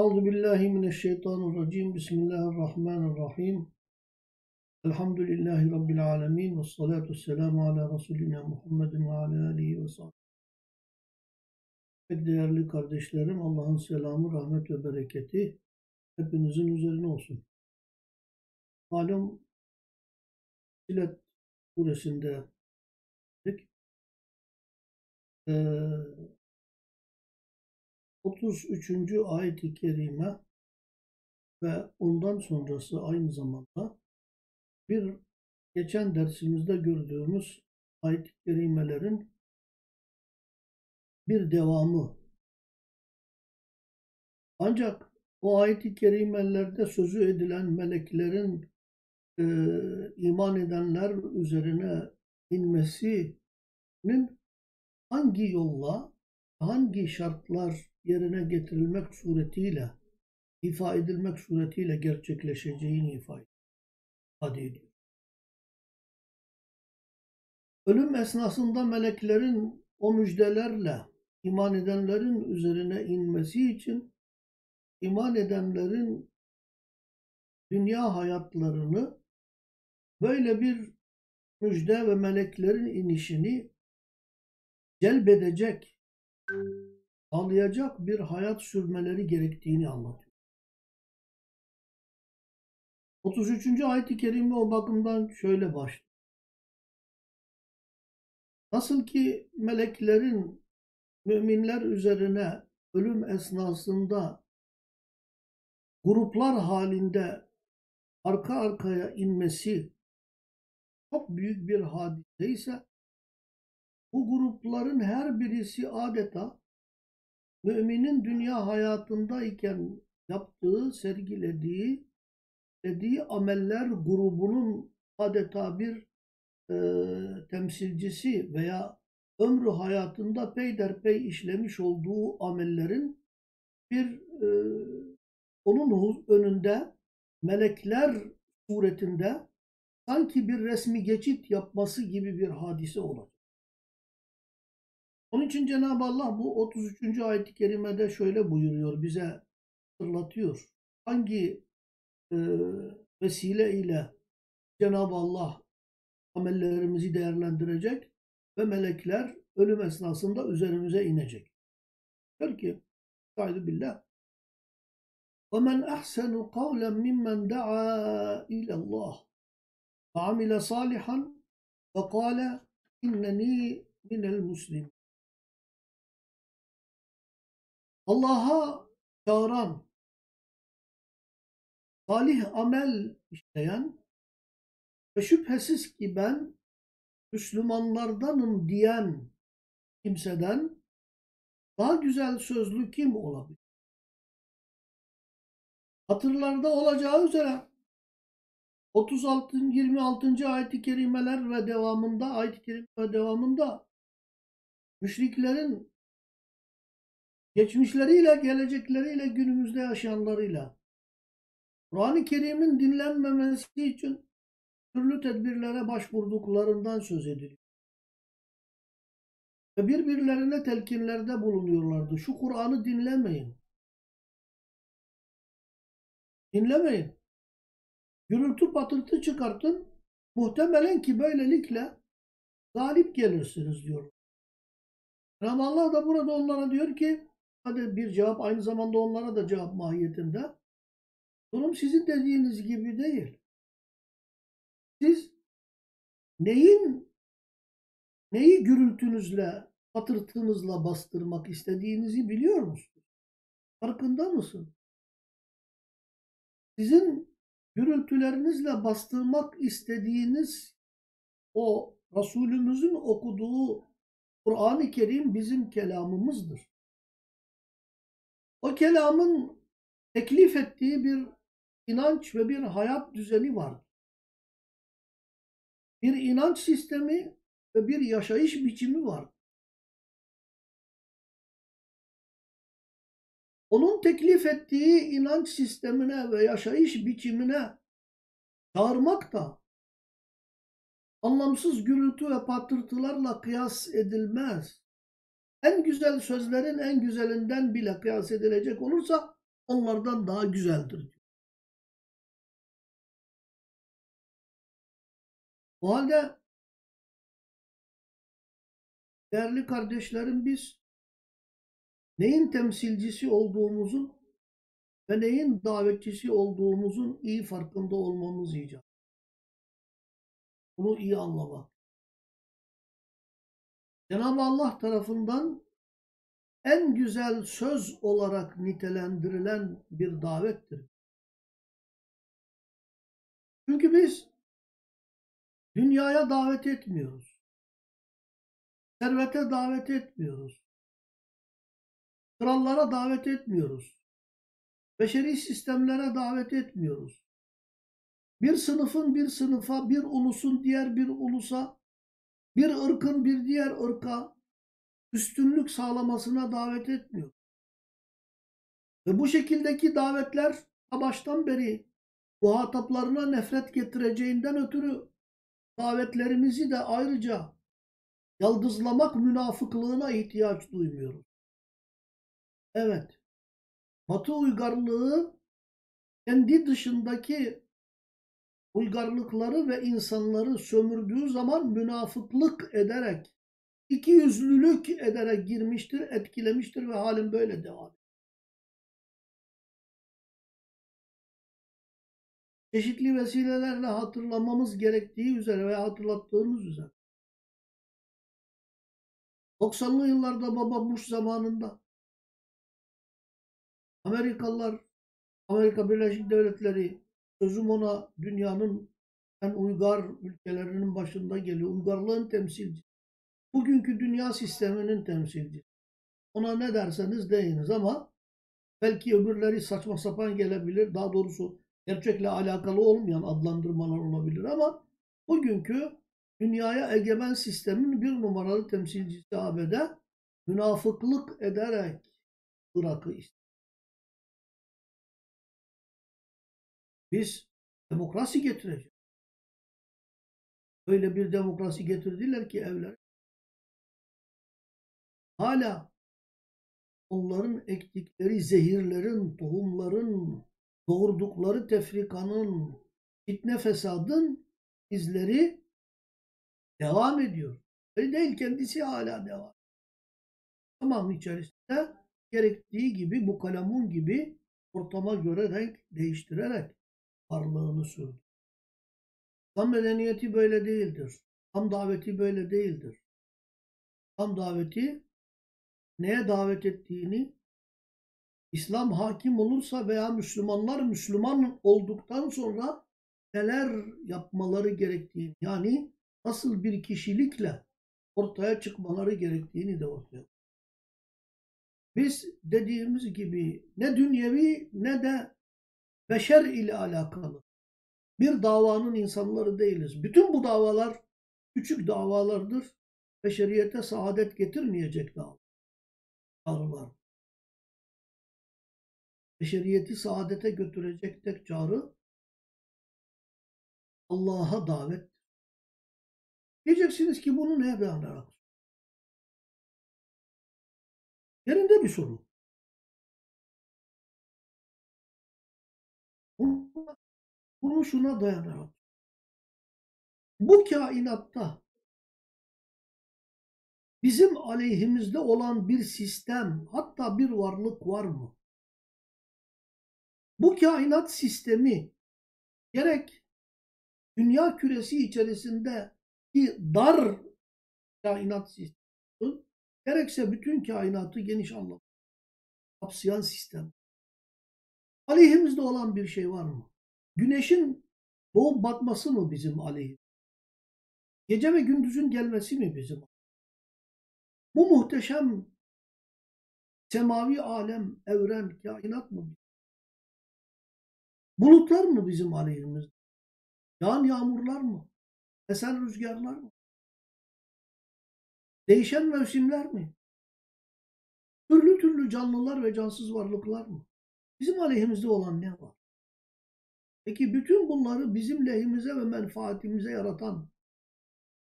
Euzu billahi mineşşeytanirracim. Bismillahirrahmanirrahim. Elhamdülillahi rabbil alamin ve salatu vesselamu ala resulina Muhammedin ve ala alihi ve sahbihi. Değerli kardeşlerim, Allah'ın selamı, rahmet ve bereketi hepinizin üzerine olsun. Malum Silet suresinde ee, 33. ayet-i kerime ve ondan sonrası aynı zamanda bir geçen dersimizde gördüğümüz ayet-i kerimelerin bir devamı. Ancak o ayet-i kerimelerde sözü edilen meleklerin e, iman edenler üzerine inmesinin hangi yolla, hangi şartlar yerine getirilmek suretiyle, ifa edilmek suretiyle gerçekleşeceğini ifade ediyor. Ölüm esnasında meleklerin o müjdelerle iman edenlerin üzerine inmesi için iman edenlerin dünya hayatlarını böyle bir müjde ve meleklerin inişini celbedecek, sağlayacak bir hayat sürmeleri gerektiğini anlatıyor. 33. ayet-i kerime o bakımdan şöyle başlıyor. Nasıl ki meleklerin müminler üzerine ölüm esnasında gruplar halinde arka arkaya inmesi çok büyük bir hadise ise bu grupların her birisi adeta müminin dünya hayatındayken yaptığı, sergilediği, dediği ameller grubunun adeta bir e, temsilcisi veya ömrü hayatında peyderpey işlemiş olduğu amellerin bir e, onun önünde melekler suretinde sanki bir resmi geçit yapması gibi bir hadise olacak. Onun için Cenab-ı Allah bu 33. ayet-i kerimede şöyle buyuruyor, bize hatırlatıyor. Hangi e, vesile ile Cenab-ı Allah amellerimizi değerlendirecek ve melekler ölüm esnasında üzerimize inecek. Diyor ki, Estaizu billah. وَمَنْ أَحْسَنُ قَوْلًا مِمَّنْ دَعَا إِلَى اللّٰهِ وَعَمِلَ صَالِحًا وَقَالَ إِنَّنِي مِنَ الْمُسْلِمِينَ Allah'a çağıran, salih amel işleyen ve şüphesiz ki ben Müslümanlardanım diyen kimseden daha güzel sözlü kim olabilir? Hatırlarda olacağı üzere 36. 26. ayet-i kerimeler ve devamında ayet-i kerime devamında müşriklerin geçmişleriyle, gelecekleriyle, günümüzde yaşayanlarıyla Kur'an-ı Kerim'in dinlenmemesi için türlü tedbirlere başvurduklarından söz ediliyor. Ve birbirlerine telkinlerde bulunuyorlardı. Şu Kur'an'ı dinlemeyin. Dinlemeyin. Gürültü patırtı çıkartın. Muhtemelen ki böylelikle galip gelirsiniz diyor. Ama Allah da burada onlara diyor ki Hadi bir cevap aynı zamanda onlara da cevap mahiyetinde. Durum sizin dediğiniz gibi değil. Siz neyin neyi gürültünüzle, patırtınızla bastırmak istediğinizi biliyor musunuz? Farkında mısın? Sizin gürültülerinizle bastırmak istediğiniz o Resulümüzün okuduğu Kur'an-ı Kerim bizim kelamımızdır. O kelamın teklif ettiği bir inanç ve bir hayat düzeni var. Bir inanç sistemi ve bir yaşayış biçimi var. Onun teklif ettiği inanç sistemine ve yaşayış biçimine çağırmak da anlamsız gürültü ve patırtılarla kıyas edilmez en güzel sözlerin en güzelinden bile kıyas edilecek olursa onlardan daha güzeldir. O halde değerli kardeşlerim biz neyin temsilcisi olduğumuzun ve neyin davetçisi olduğumuzun iyi farkında olmamız icap. Bunu iyi anlamak. Cenab-ı Allah tarafından en güzel söz olarak nitelendirilen bir davettir. Çünkü biz dünyaya davet etmiyoruz. Servete davet etmiyoruz. Krallara davet etmiyoruz. Beşeri sistemlere davet etmiyoruz. Bir sınıfın bir sınıfa, bir ulusun diğer bir ulusa, bir ırkın bir diğer ırka üstünlük sağlamasına davet etmiyor. Ve bu şekildeki davetler baştan beri muhataplarına nefret getireceğinden ötürü davetlerimizi de ayrıca yaldızlamak münafıklığına ihtiyaç duymuyoruz. Evet, Batı uygarlığı kendi dışındaki uygarlıkları ve insanları sömürdüğü zaman münafıklık ederek, iki yüzlülük ederek girmiştir, etkilemiştir ve halin böyle devam ediyor. Çeşitli vesilelerle hatırlamamız gerektiği üzere ve hatırlattığımız üzere. 90'lı yıllarda Baba Bush zamanında Amerikalılar, Amerika Birleşik Devletleri sözüm ona dünyanın en uygar ülkelerinin başında geliyor. Uygarlığın temsilcisi. Bugünkü dünya sisteminin temsilcisi. Ona ne derseniz deyiniz ama belki öbürleri saçma sapan gelebilir. Daha doğrusu gerçekle alakalı olmayan adlandırmalar olabilir ama bugünkü dünyaya egemen sistemin bir numaralı temsilcisi ABD münafıklık ederek Irak'ı istiyor. Biz demokrasi getireceğiz. Öyle bir demokrasi getirdiler ki evler. Hala onların ektikleri zehirlerin, tohumların, doğurdukları tefrikanın, fitne fesadın izleri devam ediyor. Öyle değil kendisi hala devam. Tamam içerisinde gerektiği gibi bu kalamun gibi ortama göre renk değiştirerek varlığını sürdü. Tam medeniyeti böyle değildir. Tam daveti böyle değildir. Tam daveti neye davet ettiğini İslam hakim olursa veya Müslümanlar Müslüman olduktan sonra neler yapmaları gerektiğini yani nasıl bir kişilikle ortaya çıkmaları gerektiğini de ortaya Biz dediğimiz gibi ne dünyevi ne de beşer ile alakalı bir davanın insanları değiliz. Bütün bu davalar küçük davalardır. Beşeriyete saadet getirmeyecek davalar. Beşeriyeti saadete götürecek tek çağrı Allah'a davet. Diyeceksiniz ki bunu neye dayanarak? Yerinde bir soru. Bunu şuna dayanarak. Bu kainatta bizim aleyhimizde olan bir sistem, hatta bir varlık var mı? Bu kainat sistemi gerek dünya küresi içerisinde ki dar kainat sistemi gerekse bütün kainatı geniş anlamda kapsayan sistem. Aleyhimizde olan bir şey var mı? Güneşin doğup batması mı bizim aleyhimiz? Gece ve gündüzün gelmesi mi bizim? Bu muhteşem semavi alem, evren, kainat mı? Bulutlar mı bizim aleyhimizde? Yağan yağmurlar mı? Esen rüzgarlar mı? Değişen mevsimler mi? Türlü türlü canlılar ve cansız varlıklar mı? Bizim aleyhimizde olan ne var? Peki bütün bunları bizim lehimize ve menfaatimize yaratan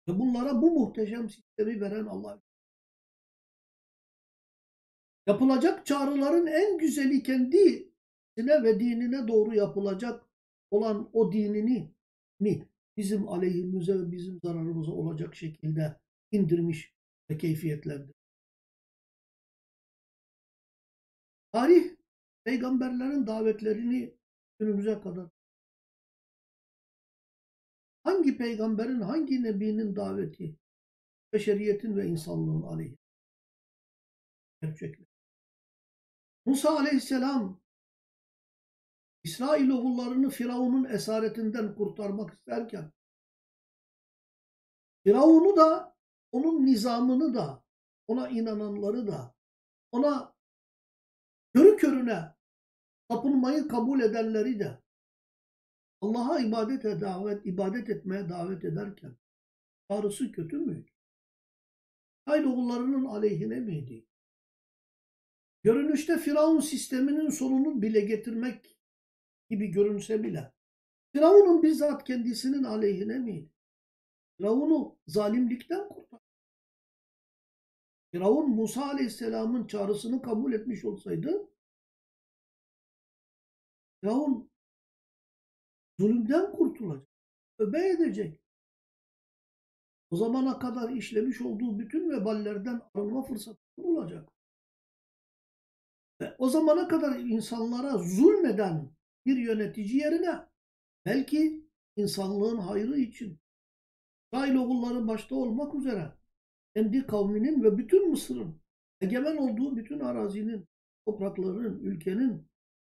ve bunlara bu muhteşem sistemi veren Allah. Yapılacak çağrıların en güzeli kendi kendisine ve dinine doğru yapılacak olan o dinini mi bizim aleyhimize ve bizim zararımıza olacak şekilde indirmiş ve keyfiyetlendirmiş. Tarih peygamberlerin davetlerini günümüze kadar hangi peygamberin, hangi nebinin daveti beşeriyetin ve insanlığın aleyhi gerçekler. Musa aleyhisselam İsrailoğullarını Firavun'un esaretinden kurtarmak isterken Firavun'u da onun nizamını da ona inananları da ona körü körüne tapınmayı kabul edenleri de Allah'a ibadete davet, ibadet etmeye davet ederken çağrısı kötü müydü? Hayloğullarının aleyhine miydi? Görünüşte Firavun sisteminin sonunu bile getirmek gibi görünse bile Firavun'un bizzat kendisinin aleyhine miydi? Firavun'u zalimlikten kurtar. Firavun Musa Aleyhisselam'ın çağrısını kabul etmiş olsaydı Firavun zulümden kurtulacak. Öbe edecek. O zamana kadar işlemiş olduğu bütün veballerden arınma fırsatı bulacak. Ve o zamana kadar insanlara zulmeden bir yönetici yerine belki insanlığın hayrı için İsrailoğulları başta olmak üzere kendi kavminin ve bütün Mısır'ın egemen olduğu bütün arazinin, toprakların, ülkenin,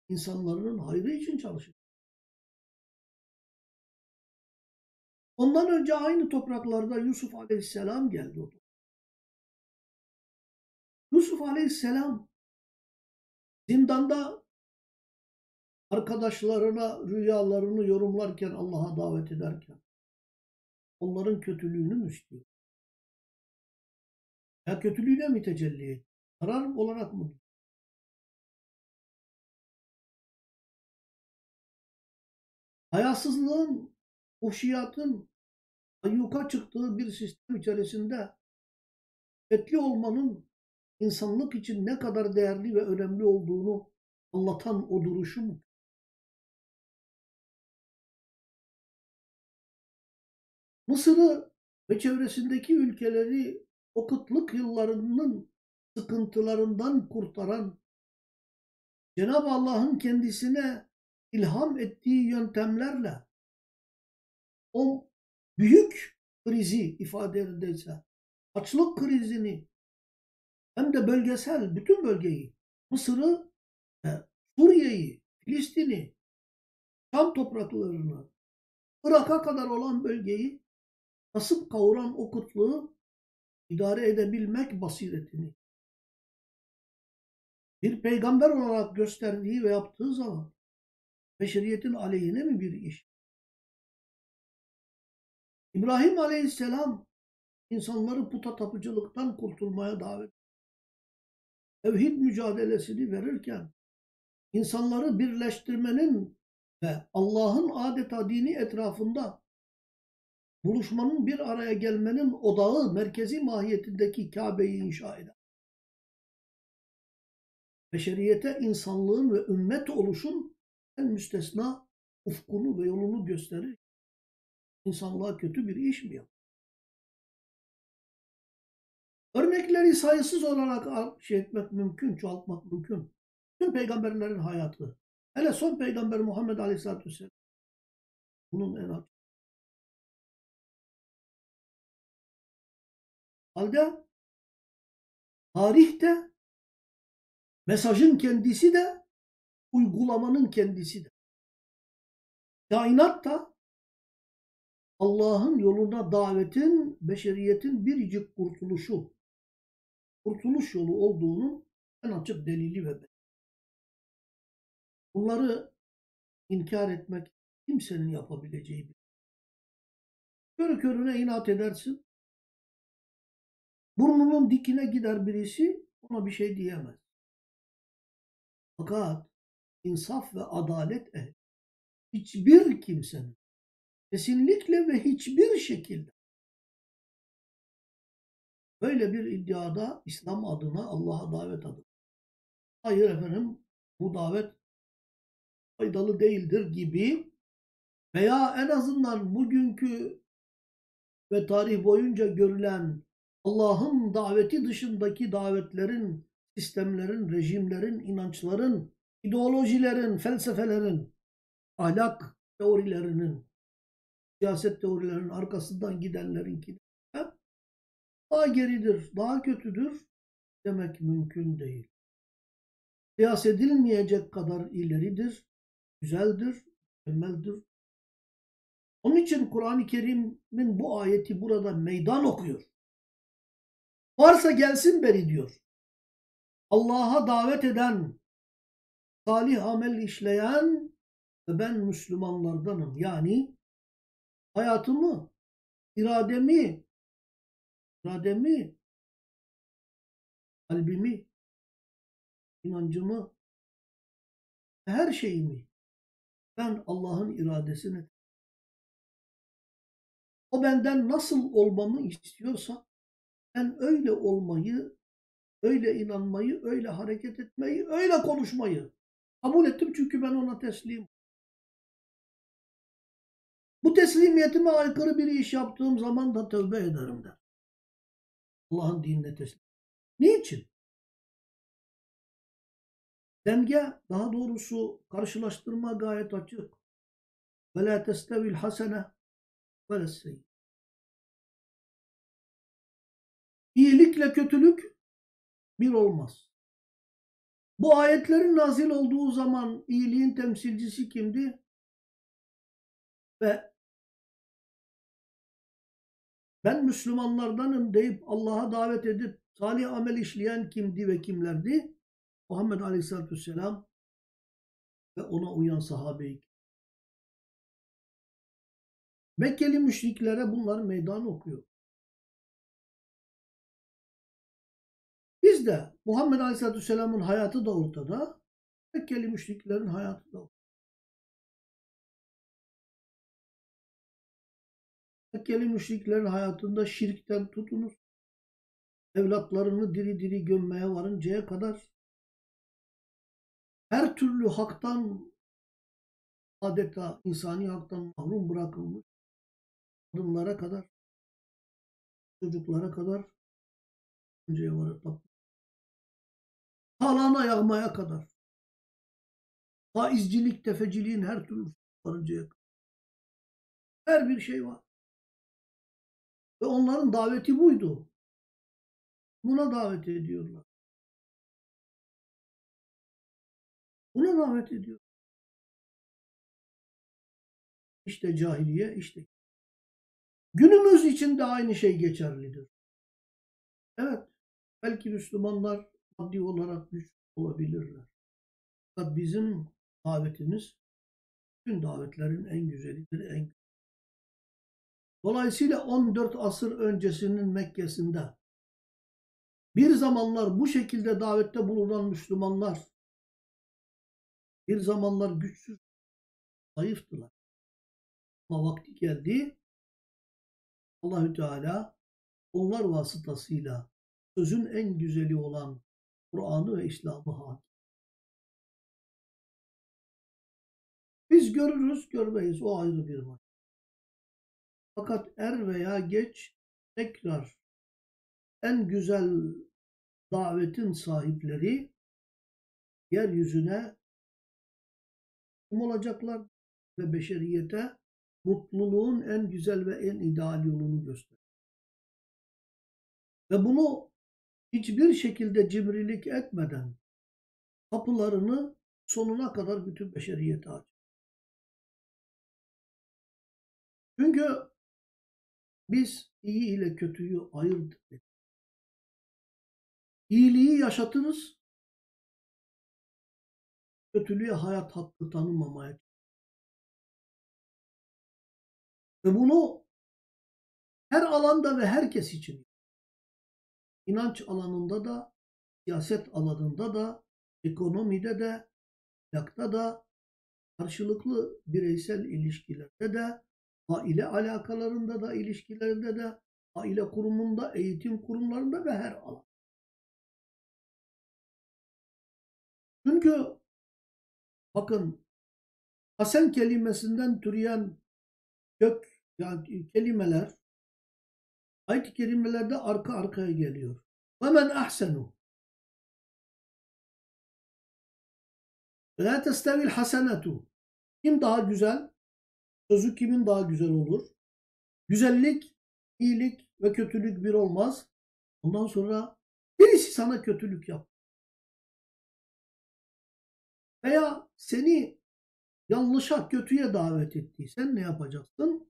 insanların hayrı için çalışır. Ondan önce aynı topraklarda Yusuf Aleyhisselam geldi. Yusuf Aleyhisselam zindanda arkadaşlarına rüyalarını yorumlarken Allah'a davet ederken onların kötülüğünü mü istiyor? Ya kötülüğüne mi tecelli ediyor? Karar olarak mı? Hayasızlığın, fuhşiyatın ayyuka çıktığı bir sistem içerisinde etli olmanın insanlık için ne kadar değerli ve önemli olduğunu anlatan o duruşu mu? Mısır'ı ve çevresindeki ülkeleri o kıtlık yıllarının sıkıntılarından kurtaran Cenab-ı Allah'ın kendisine ilham ettiği yöntemlerle o büyük krizi ifade edilse açlık krizini hem de bölgesel bütün bölgeyi Mısır'ı Suriye'yi, Filistin'i, Şam topraklarını, Irak'a kadar olan bölgeyi kasıp kavuran o kıtlığı idare edebilmek basiretini bir peygamber olarak gösterdiği ve yaptığı zaman beşeriyetin aleyhine mi bir iş? İbrahim Aleyhisselam insanları puta tapıcılıktan kurtulmaya davet tevhid mücadelesini verirken insanları birleştirmenin ve Allah'ın adeta dini etrafında buluşmanın bir araya gelmenin odağı merkezi mahiyetindeki Kabe'yi inşa eder. Beşeriyete insanlığın ve ümmet oluşun müstesna ufkunu ve yolunu gösterir. İnsanlığa kötü bir iş mi yapar? Örnekleri sayısız olarak şey etmek mümkün, çoğaltmak mümkün. Tüm peygamberlerin hayatı. Hele son peygamber Muhammed Aleyhisselatü Vesselam. Bunun en açık. Halde tarihte mesajın kendisi de uygulamanın kendisi de. Kainat da Allah'ın yoluna davetin, beşeriyetin biricik kurtuluşu, kurtuluş yolu olduğunu en açık delili ve belli. Bunları inkar etmek kimsenin yapabileceği bir şey. Körü körüne inat edersin. Burnunun dikine gider birisi ona bir şey diyemez. Fakat insaf ve adalet ehli hiçbir kimsenin kesinlikle ve hiçbir şekilde böyle bir iddiada İslam adına Allah'a davet adına. Hayır efendim bu davet faydalı değildir gibi veya en azından bugünkü ve tarih boyunca görülen Allah'ın daveti dışındaki davetlerin, sistemlerin, rejimlerin, inançların, ideolojilerin, felsefelerin, ahlak teorilerinin, siyaset teorilerinin arkasından gidenlerinki daha geridir, daha kötüdür demek mümkün değil. Kıyas edilmeyecek kadar ileridir, güzeldir, mükemmeldir. Onun için Kur'an-ı Kerim'in bu ayeti burada meydan okuyor. Varsa gelsin beri diyor. Allah'a davet eden, salih amel işleyen ve ben Müslümanlardanım. Yani hayatımı, irademi, irademi, kalbimi, inancımı, her şeyimi ben Allah'ın iradesine o benden nasıl olmamı istiyorsa ben öyle olmayı, öyle inanmayı, öyle hareket etmeyi, öyle konuşmayı kabul ettim çünkü ben ona teslim. Bu teslimiyetime aykırı bir iş yaptığım zaman da tövbe ederim der. Allah'ın dinine teslim. Niçin? Denge, daha doğrusu karşılaştırma gayet açık. Ve la testevil hasene ve İyilikle kötülük bir olmaz. Bu ayetlerin nazil olduğu zaman iyiliğin temsilcisi kimdi? Ve ben Müslümanlardanım deyip Allah'a davet edip salih amel işleyen kimdi ve kimlerdi? Muhammed Aleyhisselatü Vesselam ve ona uyan sahabe-i Mekkeli müşriklere bunlar meydan okuyor. Biz de Muhammed Aleyhisselatü Vesselam'ın hayatı da ortada. Mekkeli müşriklerin hayatı da ortada. Mekkeli müşriklerin hayatında şirkten tutunuz. Evlatlarını diri diri gömmeye varıncaya kadar her türlü haktan adeta insani haktan mahrum bırakılmış kadınlara kadar çocuklara kadar önceye varıp talana yağmaya kadar faizcilik, tefeciliğin her türlü varıncaya kadar her bir şey var. Ve onların daveti buydu. Buna davet ediyorlar. Buna davet ediyor. İşte cahiliye, işte. Günümüz için de aynı şey geçerlidir. Evet, belki Müslümanlar maddi olarak güç olabilirler. Fakat bizim davetimiz bütün davetlerin en güzelidir, en Dolayısıyla 14 asır öncesinin Mekke'sinde bir zamanlar bu şekilde davette bulunan Müslümanlar bir zamanlar güçsüz, zayıftılar. Ama vakti geldi Allahü Teala onlar vasıtasıyla sözün en güzeli olan Kur'an'ı ve İslam'ı hakim. Biz görürüz, görmeyiz. O ayrı bir var. Fakat er veya geç tekrar en güzel davetin sahipleri yeryüzüne kim olacaklar ve beşeriyete mutluluğun en güzel ve en ideal yolunu gösterir. Ve bunu hiçbir şekilde cimrilik etmeden kapılarını sonuna kadar bütün beşeriyete açar. Çünkü biz iyi ile kötüyü ayırt ederiz. İyiliği yaşatırız, kötülüğe hayat hakkı tanımamaya ve bunu her alanda ve herkes için inanç alanında da, siyaset alanında da, ekonomide de, ahlakta da, karşılıklı bireysel ilişkilerde de, aile alakalarında da, ilişkilerinde de, aile kurumunda, eğitim kurumlarında ve her alan. Çünkü bakın Hasen kelimesinden türeyen kök yani kelimeler ayet-i kerimelerde arka arkaya geliyor. Men ahsenu La testevil hasenetu. Kim daha güzel? Sözü kimin daha güzel olur? Güzellik, iyilik ve kötülük bir olmaz. Ondan sonra birisi sana kötülük yap. Veya seni yanlışa, kötüye davet etti. Sen ne yapacaksın?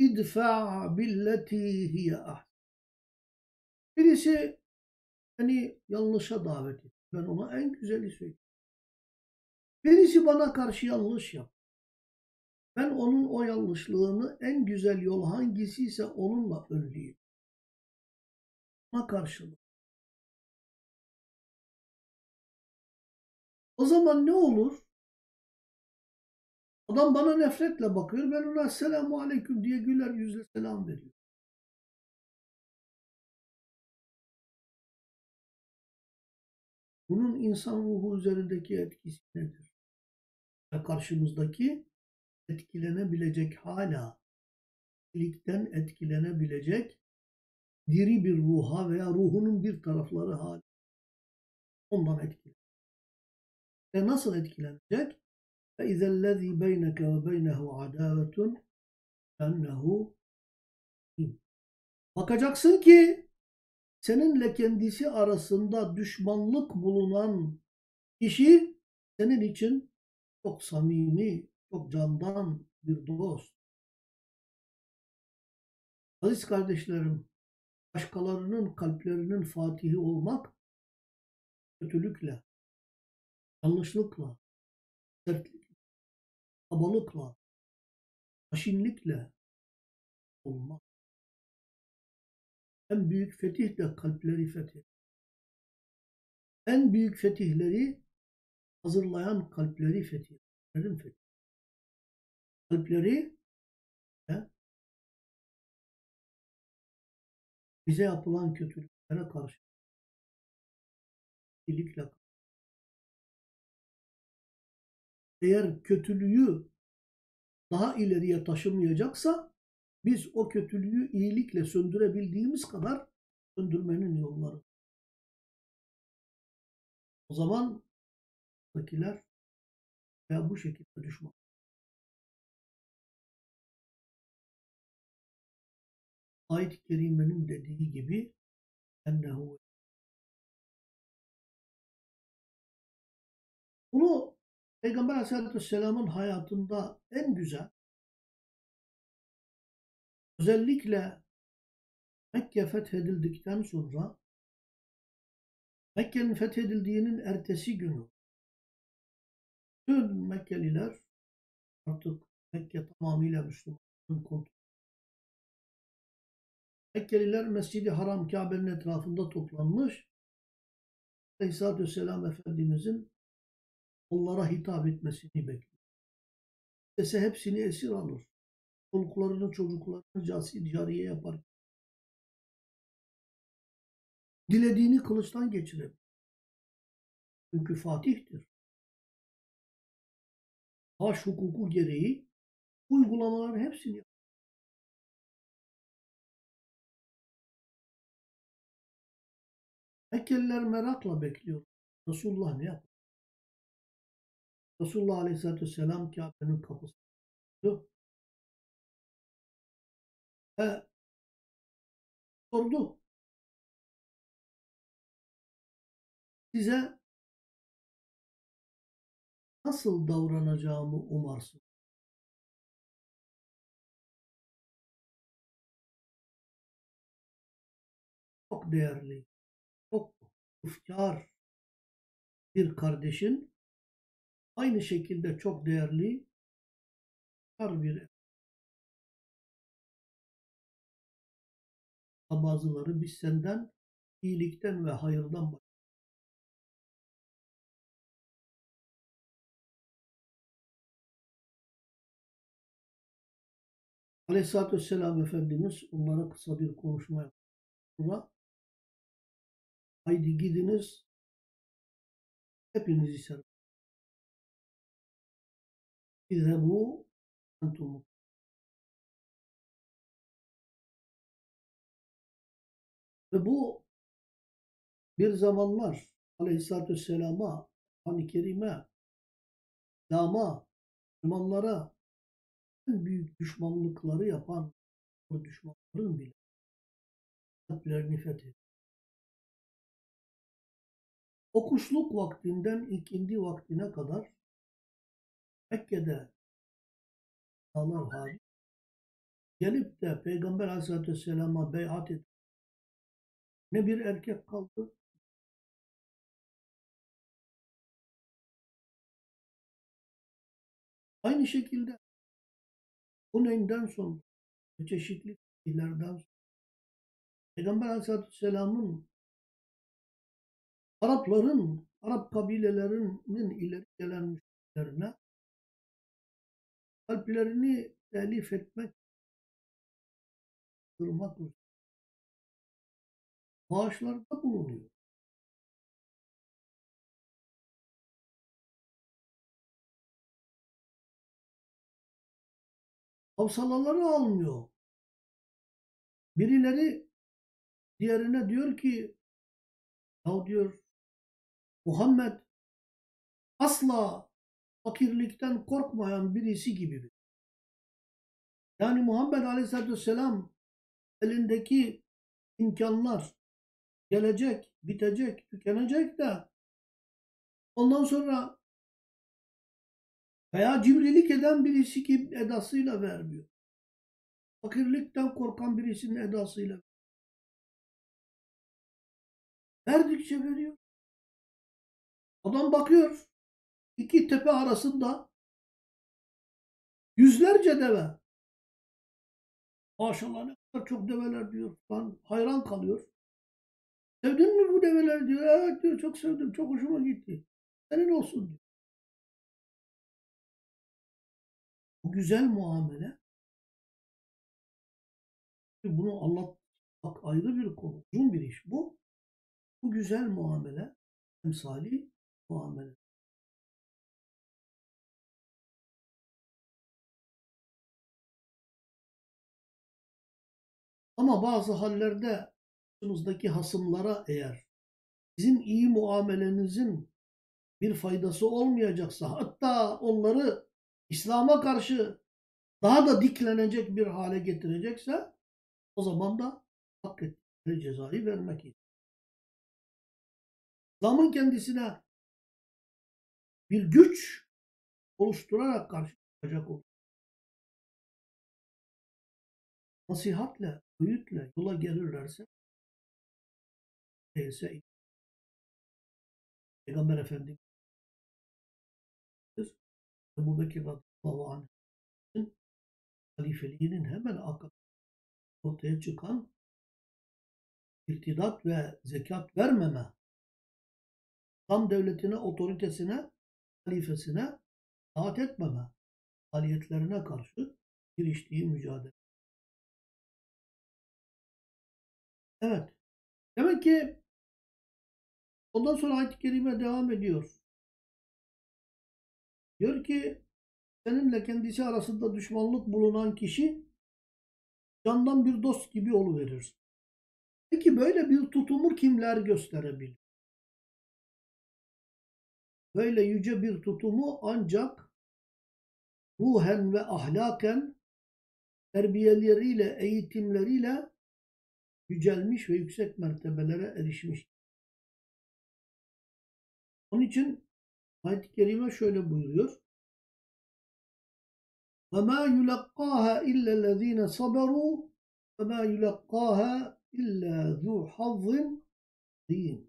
İdfa billeti hiye Birisi seni yanlışa davet etti. Ben ona en güzeli söyleyeyim. Birisi bana karşı yanlış yap. Ben onun o yanlışlığını en güzel yol hangisiyse onunla önleyeyim. Ona karşılık. O zaman ne olur? Adam bana nefretle bakıyor. Ben ona selamu aleyküm diye güler yüzle selam veriyorum. Bunun insan ruhu üzerindeki etkisi nedir? Ve karşımızdaki etkilenebilecek hala iyilikten etkilenebilecek diri bir ruha veya ruhunun bir tarafları hali ondan etkilenecek. Ve nasıl etkilenecek? فَاِذَا الَّذ۪ي بَيْنَكَ وَبَيْنَهُ عَدَاوَةٌ اَنَّهُ Bakacaksın ki seninle kendisi arasında düşmanlık bulunan kişi senin için çok samimi, çok candan bir dost. Aziz kardeşlerim, başkalarının kalplerinin fatihi olmak kötülükle, yanlışlıkla, sertlikle, kabalıkla, aşinlikle olmaz. En büyük fetih kalpleri fetih. En büyük fetihleri hazırlayan kalpleri fetih. Kalplerin fetih. Kalpleri he, bize yapılan kötülüklere karşı iyilikle eğer kötülüğü daha ileriye taşımayacaksa biz o kötülüğü iyilikle söndürebildiğimiz kadar söndürmenin yolları. O zaman buradakiler veya bu şekilde düşman. Ayet-i Kerime'nin dediği gibi ennehu Bunu Peygamber Aleyhisselatü Vesselam'ın hayatında en güzel özellikle Mekke fethedildikten sonra Mekke'nin fethedildiğinin ertesi günü Tüm Mekkeliler artık Mekke tamamıyla Müslümanların kontrolü. Mekkeliler Mescid-i Haram Kabe'nin etrafında toplanmış. Aleyhisselatü Vesselam Efendimizin onlara hitap etmesini bekliyor. Sese hepsini esir alır. Çoluklarını çocuklarını casi cariye yapar. Dilediğini kılıçtan geçirebilir. Çünkü Fatih'tir savaş hukuku gereği uygulamaların hepsini yapıyor. Mekkeliler merakla bekliyor. Resulullah ne yapar? Resulullah Aleyhisselatü Vesselam Kabe'nin kapısı ve sordu. Size nasıl davranacağımı umarsın. Çok değerli, çok ifkar bir kardeşin aynı şekilde çok değerli bir bazıları biz senden iyilikten ve hayırdan Aleyhisselatü Vesselam Efendimiz onlara kısa bir konuşma yaptı. Sonra haydi gidiniz hepinizi selam. İzhebu entum. Ve bu bir zamanlar Aleyhisselatü Vesselam'a, Kur'an-ı Kerim'e, İslam'a, Müslümanlara en büyük düşmanlıkları yapan o düşmanların bile kalplerini fethetti. O kuşluk vaktinden ikindi vaktine kadar Mekke'de dağlar hariç gelip de Peygamber Aleyhisselatü Vesselam'a beyat et. Ne bir erkek kaldı? Aynı şekilde Huneyn'den sonra? Çeşitli illerden sonra. Peygamber Aleyhisselatü Vesselam'ın Arapların, Arap kabilelerinin ileri gelen kalplerini telif etmek, kırmak bağışlarda bulunuyor. Havsalaları almıyor. Birileri diğerine diyor ki ya diyor Muhammed asla fakirlikten korkmayan birisi gibidir. Yani Muhammed Aleyhisselatü Vesselam elindeki imkanlar gelecek, bitecek, tükenecek de ondan sonra veya cimrilik eden birisi gibi edasıyla vermiyor. Fakirlikten korkan birisinin edasıyla verdikçe veriyor. Adam bakıyor. İki tepe arasında yüzlerce deve. Maşallah ne kadar çok develer diyor. Ben hayran kalıyor. Sevdin mi bu develer diyor. Evet diyor çok sevdim. Çok hoşuma gitti. Senin olsun diyor. Bu güzel muamele bunu anlatmak ayrı bir konu. Uzun bir iş bu. Bu güzel muamele emsali muamele. Ama bazı hallerde karşınızdaki hasımlara eğer sizin iyi muamelenizin bir faydası olmayacaksa hatta onları İslam'a karşı daha da diklenecek bir hale getirecekse o zaman da hak ettikleri cezayı vermek için. İslam'ın kendisine bir güç oluşturarak karşı çıkacak olur. Nasihatle, öğütle yola gelirlerse değilse Peygamber Efendimiz Ebu Bekir radıyallahu anh'ın halifeliğinin hemen akabinde ortaya çıkan irtidat ve zekat vermeme tam devletine, otoritesine, halifesine taat etmeme faaliyetlerine karşı giriştiği mücadele. Evet. Demek ki ondan sonra ayet-i kerime devam ediyor. Diyor ki seninle kendisi arasında düşmanlık bulunan kişi candan bir dost gibi oluverir. Peki böyle bir tutumu kimler gösterebilir? Böyle yüce bir tutumu ancak ruhen ve ahlaken terbiyeleriyle, eğitimleriyle yücelmiş ve yüksek mertebelere erişmiş. Onun için ayet-i kerime şöyle buyuruyor. وَمَا يُلَقَّاهَا إِلَّا الَّذ۪ينَ صَبَرُوا وَمَا يُلَقَّاهَا إِلَّا ذُو حَظٍّ دِينَ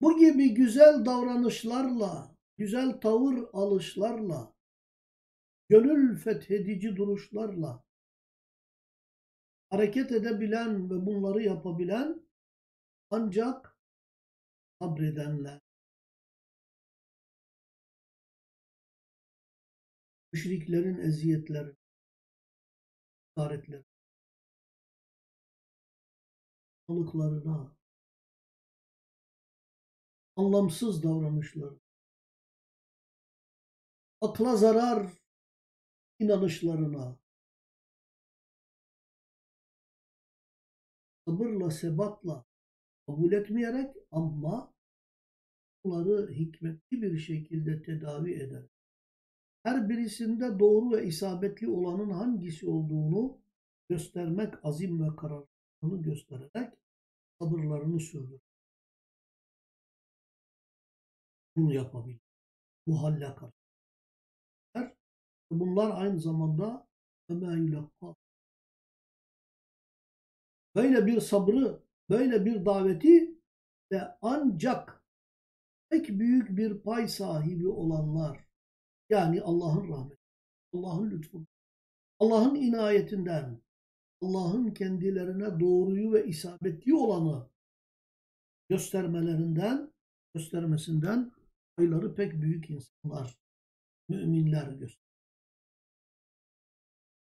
Bu gibi güzel davranışlarla, güzel tavır alışlarla, gönül fethedici duruşlarla hareket edebilen ve bunları yapabilen ancak sabredenler. Müşriklerin eziyetleri, hakaretleri, balıklarına, anlamsız davranışları, akla zarar inanışlarına sabırla, sebatla kabul etmeyerek ama bunları hikmetli bir şekilde tedavi eder. Her birisinde doğru ve isabetli olanın hangisi olduğunu göstermek, azim ve kararlılığını göstererek sabırlarını sürdürür. Bunu yapabilir. Bu halle karşı. Bunlar aynı zamanda yulakka. Böyle bir sabrı, böyle bir daveti ve ancak pek büyük bir pay sahibi olanlar yani Allah'ın rahmeti, Allah'ın lütfu, Allah'ın inayetinden, Allah'ın kendilerine doğruyu ve isabetli olanı göstermelerinden, göstermesinden payları pek büyük insanlar, müminler göster.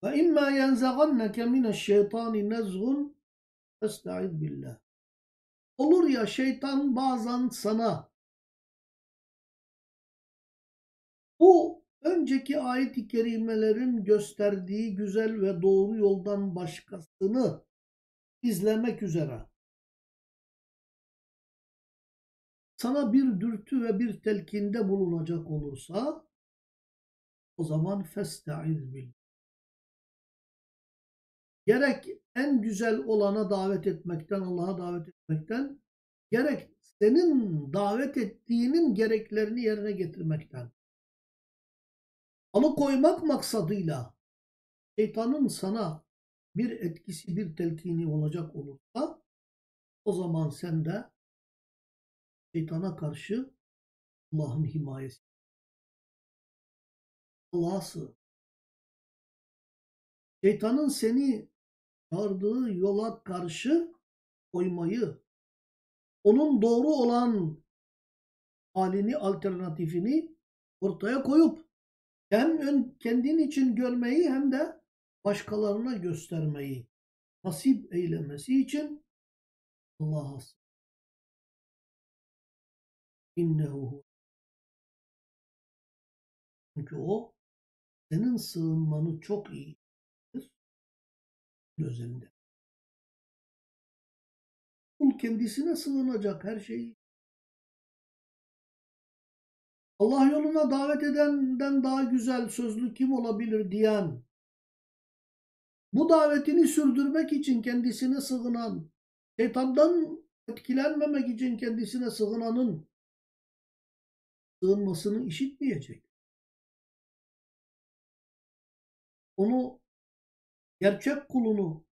Ve imma yenzaganneke mineşşeytani nezgun festaiz billah. Olur ya şeytan bazen sana bu önceki ayet-i kerimelerin gösterdiği güzel ve doğru yoldan başkasını izlemek üzere sana bir dürtü ve bir telkinde bulunacak olursa o zaman festaiz bil. Gerek en güzel olana davet etmekten, Allah'a davet etmekten, gerek senin davet ettiğinin gereklerini yerine getirmekten. Alıkoymak maksadıyla şeytanın sana bir etkisi, bir telkini olacak olursa o zaman sen de şeytana karşı Allah'ın himayesi. Allah'a. Şeytanın seni çağırdığı yola karşı koymayı, onun doğru olan halini, alternatifini ortaya koyup hem kendin için görmeyi hem de başkalarına göstermeyi nasip eylemesi için Allah'a Çünkü o senin sığınmanı çok iyi Kul kendisine sığınacak her şeyi. Allah yoluna davet edenden daha güzel sözlü kim olabilir diyen, bu davetini sürdürmek için kendisine sığınan, şeytandan etkilenmemek için kendisine sığınanın sığınmasını işitmeyecek. Onu gerçek kulunu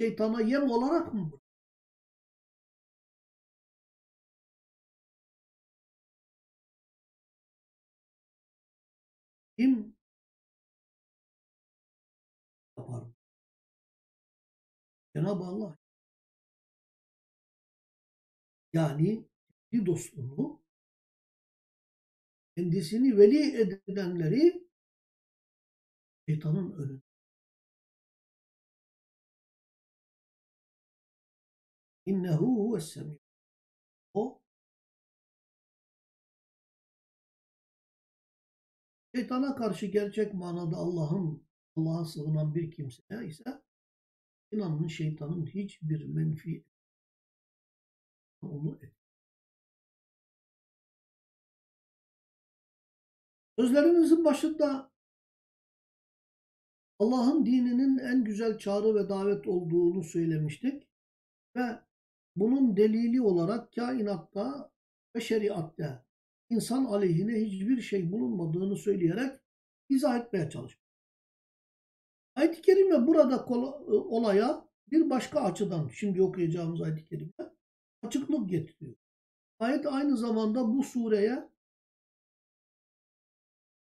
şeytana yem olarak mı Kim yapar? Cenab-ı Allah. Yani bir dostluğunu kendisini veli edinenleri şeytanın önünde İnnehu huves semî. O şeytana karşı gerçek manada Allah'ın Allah'a sığınan bir kimseye ise inanın şeytanın hiçbir menfi onu et. Sözlerimizin başında Allah'ın dininin en güzel çağrı ve davet olduğunu söylemiştik ve bunun delili olarak kainatta ve şeriatta insan aleyhine hiçbir şey bulunmadığını söyleyerek izah etmeye çalışıyor. Ayet-i Kerime burada e, olaya bir başka açıdan şimdi okuyacağımız ayet-i kerime açıklık getiriyor. Ayet aynı zamanda bu sureye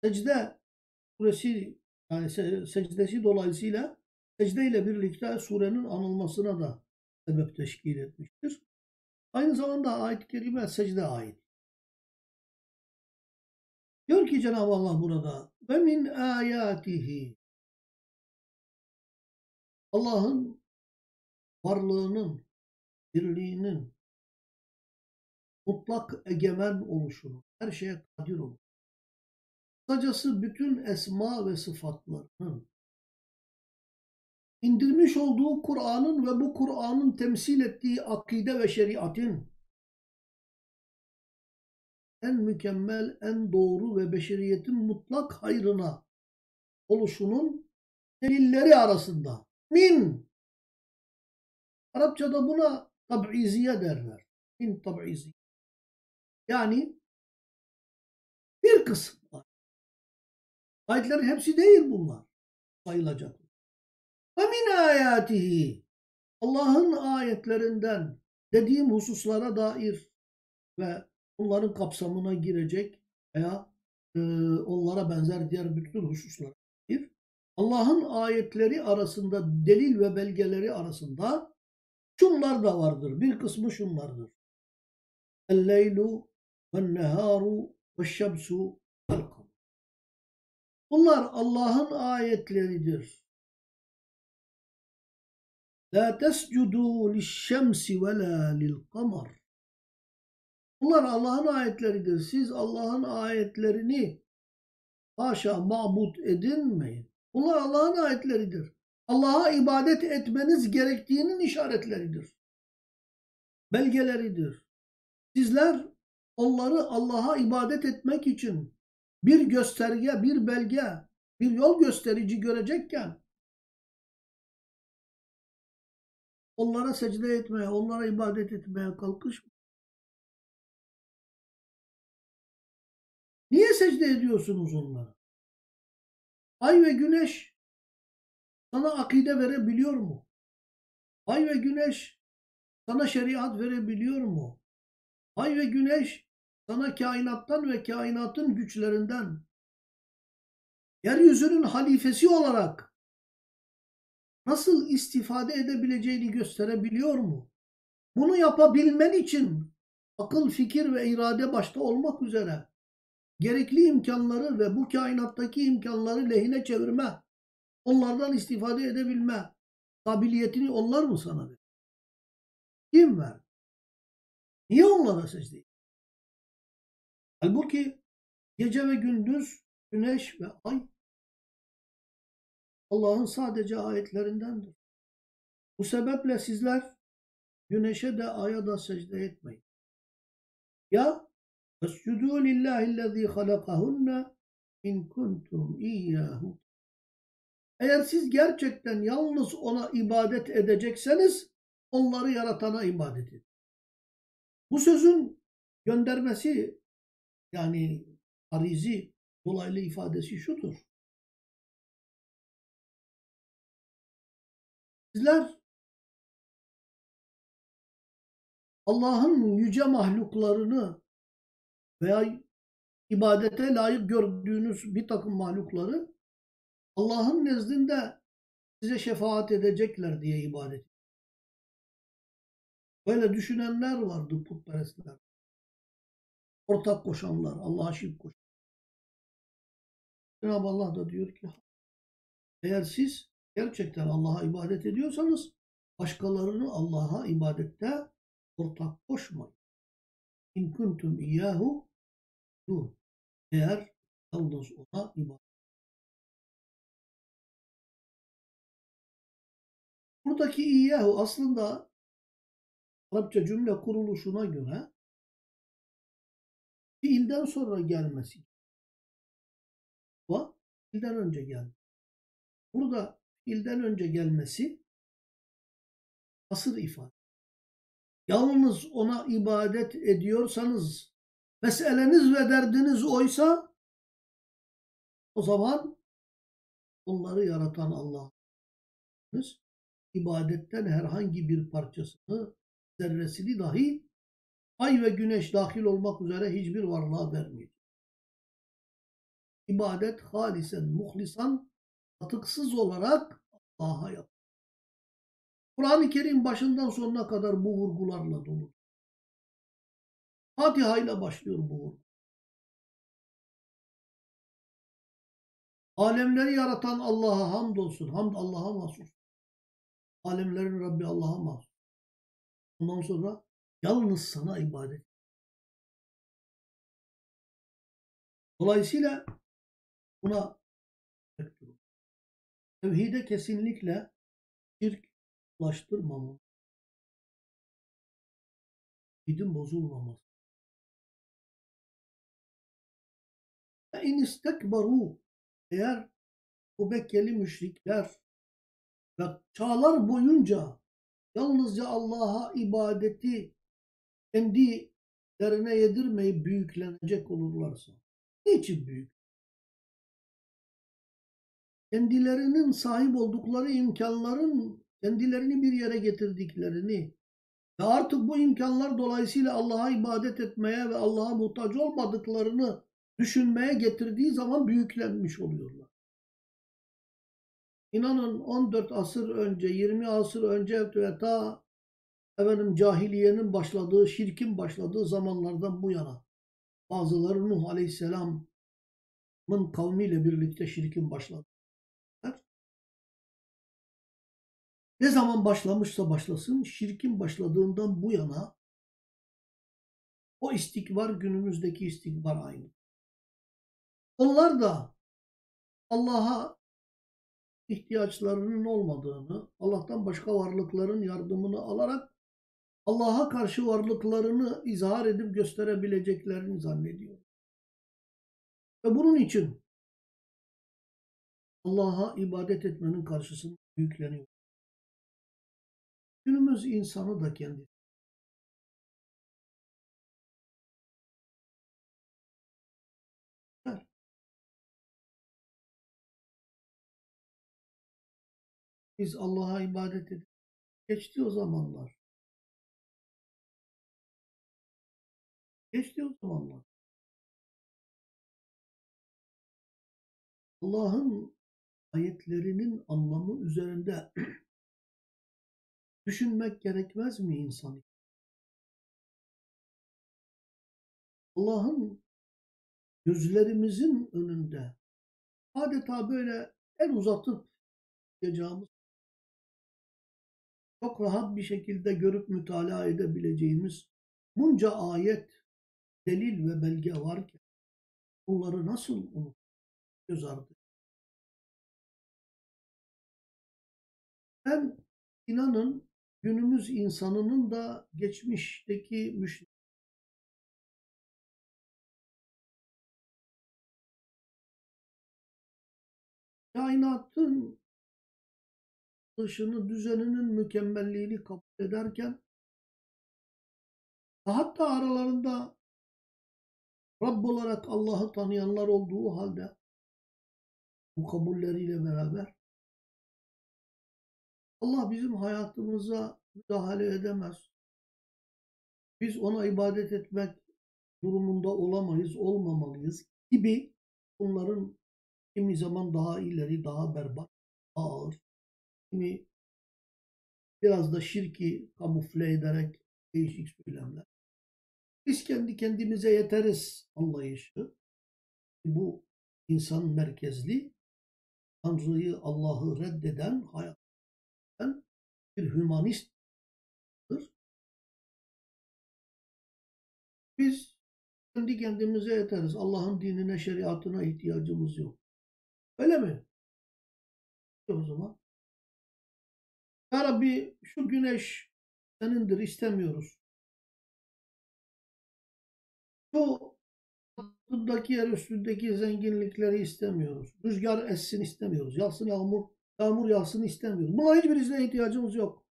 secde suresi yani secdesi dolayısıyla secde ile birlikte surenin anılmasına da sebep teşkil etmiştir. Aynı zamanda ayet-i kerime secde ait. Diyor ki Cenab-ı Allah burada ve min ayatihi Allah'ın varlığının, birliğinin, mutlak egemen oluşunu, her şeye kadir olur. kısacası bütün esma ve sıfatlarının indirmiş olduğu Kur'an'ın ve bu Kur'an'ın temsil ettiği akide ve şeriatın en mükemmel, en doğru ve beşeriyetin mutlak hayrına oluşunun delilleri arasında. Min. Arapçada buna tab'iziye derler. Min tab'iziye. Yani bir kısım var. Ayetlerin hepsi değil bunlar. Sayılacak. Ve min ayatihi. Allah'ın ayetlerinden dediğim hususlara dair ve bunların kapsamına girecek veya e, onlara benzer diğer bütün hususlara dair Allah'ın ayetleri arasında delil ve belgeleri arasında şunlar da vardır. Bir kısmı şunlardır. El-leylu ve-neharu ve-şemsu vel-kamar. Bunlar Allah'ın ayetleridir. La tescudu liş-şemsi ve la lil-kamar. Bunlar Allah'ın ayetleridir. Siz Allah'ın ayetlerini haşa mabut edinmeyin. Bunlar Allah'ın ayetleridir. Allah'a ibadet etmeniz gerektiğinin işaretleridir. Belgeleridir. Sizler onları Allah'a ibadet etmek için bir gösterge, bir belge, bir yol gösterici görecekken onlara secde etmeye, onlara ibadet etmeye kalkışma. Niye secde ediyorsunuz onlara? Ay ve güneş sana akide verebiliyor mu? Ay ve güneş sana şeriat verebiliyor mu? Ay ve güneş sana kainattan ve kainatın güçlerinden yeryüzünün halifesi olarak nasıl istifade edebileceğini gösterebiliyor mu? Bunu yapabilmen için akıl, fikir ve irade başta olmak üzere gerekli imkanları ve bu kainattaki imkanları lehine çevirme, onlardan istifade edebilme kabiliyetini onlar mı sana verir? Kim ver? Niye onlara secde Halbuki gece ve gündüz, güneş ve ay Allah'ın sadece ayetlerindendir. Bu sebeple sizler güneşe de aya da secde etmeyin. Ya Escudu lillahillezî halakahunne in kuntum iyyahu. Eğer siz gerçekten yalnız ona ibadet edecekseniz onları yaratana ibadet edin. Bu sözün göndermesi yani arizi dolaylı ifadesi şudur. Sizler Allah'ın yüce mahluklarını veya ibadete layık gördüğünüz bir takım mahlukları Allah'ın nezdinde size şefaat edecekler diye ibadet. Böyle düşünenler vardı putperestler. Ortak koşanlar, Allah'a şirk koşan. Cenab-ı Allah da diyor ki eğer siz gerçekten Allah'a ibadet ediyorsanız başkalarını Allah'a ibadette ortak koşmayın. İn kuntum iyyahu dur. Eğer yalnız ona ibadet. Buradaki iyyahu aslında Arapça cümle kuruluşuna göre fiilden sonra gelmesi. Bu fiilden önce geldi. Burada fiilden önce gelmesi asır ifade. Yalnız ona ibadet ediyorsanız, meseleniz ve derdiniz oysa, o zaman onları yaratan Allah'ınız ibadetten herhangi bir parçasını, zerresini dahi ay ve güneş dahil olmak üzere hiçbir varlığa vermeyecek. İbadet halisen, muhlisan, atıksız olarak Allah'a yap. Kur'an-ı Kerim başından sonuna kadar bu vurgularla dolu. Fatiha ile başlıyor bu vurgu. Alemleri yaratan Allah'a hamdolsun. Hamd Allah'a mahsus. Alemlerin Rabbi Allah'a mahsus. Ondan sonra yalnız sana ibadet. Dolayısıyla buna tevhide kesinlikle şirk ulaştırmamamız. Tevhidin bozulmaması. in istekbaru eğer bu Mekkeli müşrikler ve çağlar boyunca yalnızca Allah'a ibadeti kendilerine yedirmeyip büyüklenecek olurlarsa. Niçin büyük? Kendilerinin sahip oldukları imkanların kendilerini bir yere getirdiklerini ve artık bu imkanlar dolayısıyla Allah'a ibadet etmeye ve Allah'a muhtaç olmadıklarını düşünmeye getirdiği zaman büyüklenmiş oluyorlar. İnanın 14 asır önce, 20 asır önce ve ta efendim cahiliyenin başladığı, şirkin başladığı zamanlardan bu yana bazıları Nuh Aleyhisselam'ın kavmiyle birlikte şirkin başladı. Ne zaman başlamışsa başlasın, şirkin başladığından bu yana o istikbar günümüzdeki istikbar aynı. Onlar da Allah'a ihtiyaçlarının olmadığını, Allah'tan başka varlıkların yardımını alarak Allah'a karşı varlıklarını izhar edip gösterebileceklerini zannediyor. Ve bunun için Allah'a ibadet etmenin karşısında yükleniyor. Günümüz insanı da kendi Biz Allah'a ibadet edip geçti o zamanlar. Geçti o zamanlar. Allah'ın ayetlerinin anlamı üzerinde düşünmek gerekmez mi insan? Allah'ın gözlerimizin önünde adeta böyle el uzatıp yapacağımız çok rahat bir şekilde görüp mütalaa edebileceğimiz bunca ayet, delil ve belge var ki bunları nasıl unut göz ardı. Ben inanın günümüz insanının da geçmişteki müşrik kainatın dışını, düzeninin mükemmelliğini kabul ederken hatta aralarında Rabb olarak Allah'ı tanıyanlar olduğu halde bu kabulleriyle beraber Allah bizim hayatımıza müdahale edemez. Biz ona ibadet etmek durumunda olamayız, olmamalıyız gibi bunların kimi zaman daha ileri, daha berbat, daha ağır, kimi biraz da şirki kamufle ederek değişik söylemler. Biz kendi kendimize yeteriz anlayışı. Bu insan merkezli, Tanrı'yı, Allah'ı reddeden, hayattan bir hümanisttir. Biz kendi kendimize yeteriz. Allah'ın dinine, şeriatına ihtiyacımız yok. Öyle mi? O zaman ya Rabbi şu güneş senindir istemiyoruz. Şu altındaki yer üstündeki zenginlikleri istemiyoruz. Rüzgar essin istemiyoruz. Yağsın yağmur, yağmur yağsın istemiyoruz. Buna hiçbirisine ihtiyacımız yok.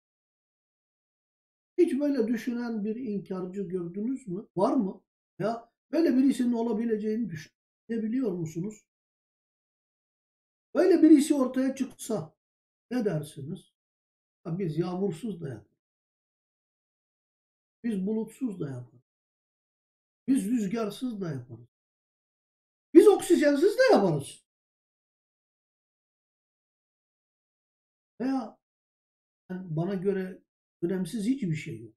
Hiç böyle düşünen bir inkarcı gördünüz mü? Var mı? Ya böyle birisinin olabileceğini düşünebiliyor musunuz? Böyle birisi ortaya çıksa ne dersiniz? Biz yağmursuz da yaparız. Biz bulutsuz da yaparız. Biz rüzgarsız da yaparız. Biz oksijensiz de yaparız. Veya bana göre önemsiz hiçbir şey yok.